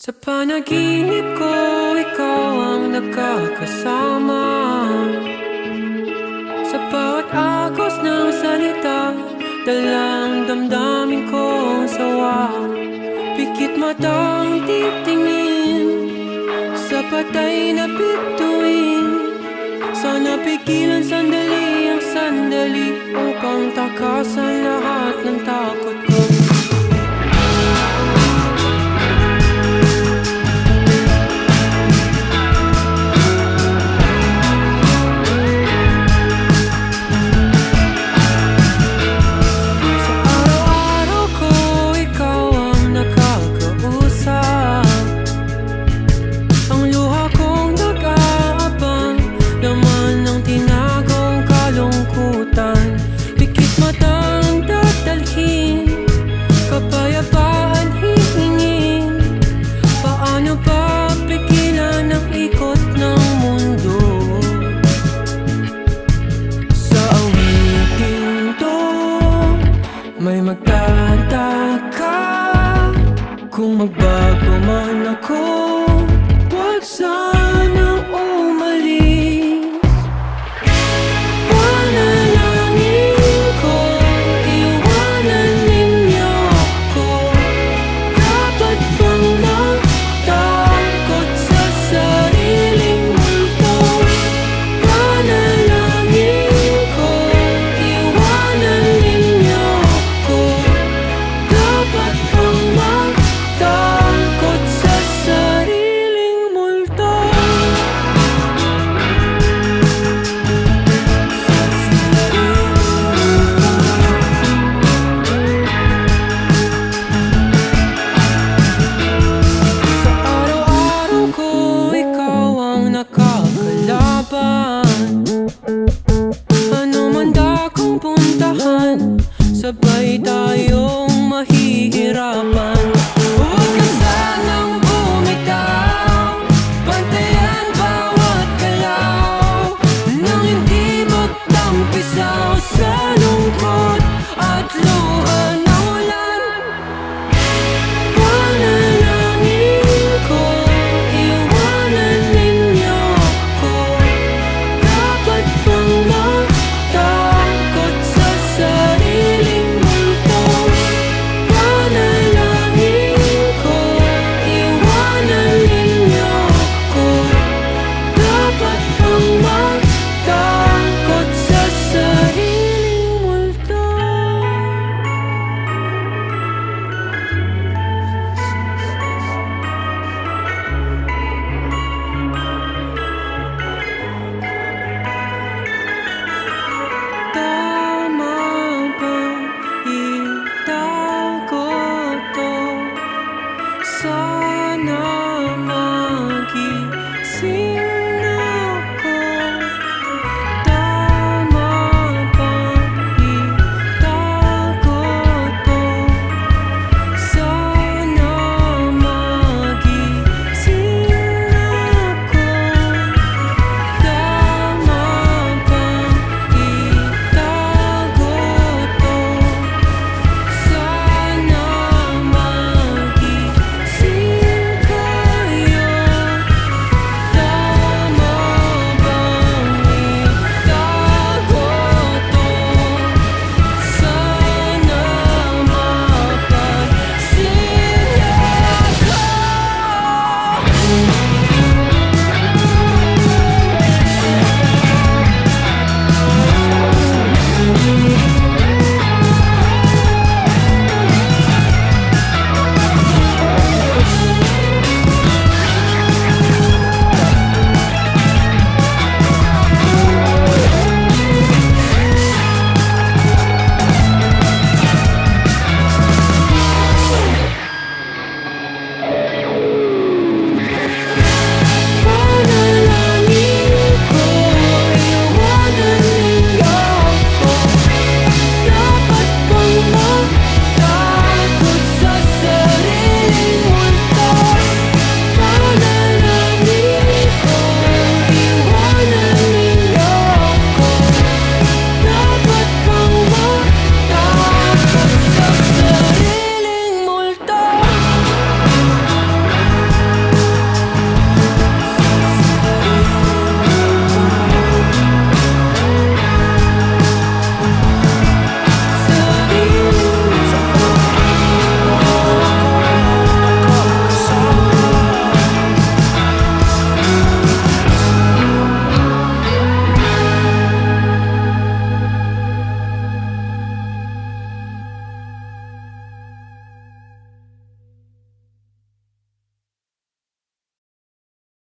Sa panaginip ko, ikaw ang nagkakasama Sa bawat agos ng salita Dalang damdamin ko sawa. Pikit matang titingin Sa patay na bituin. Sana pigilan sandali ang sandali Upang takasan lahat ng takot ko. Kung magbago man ako, wag sana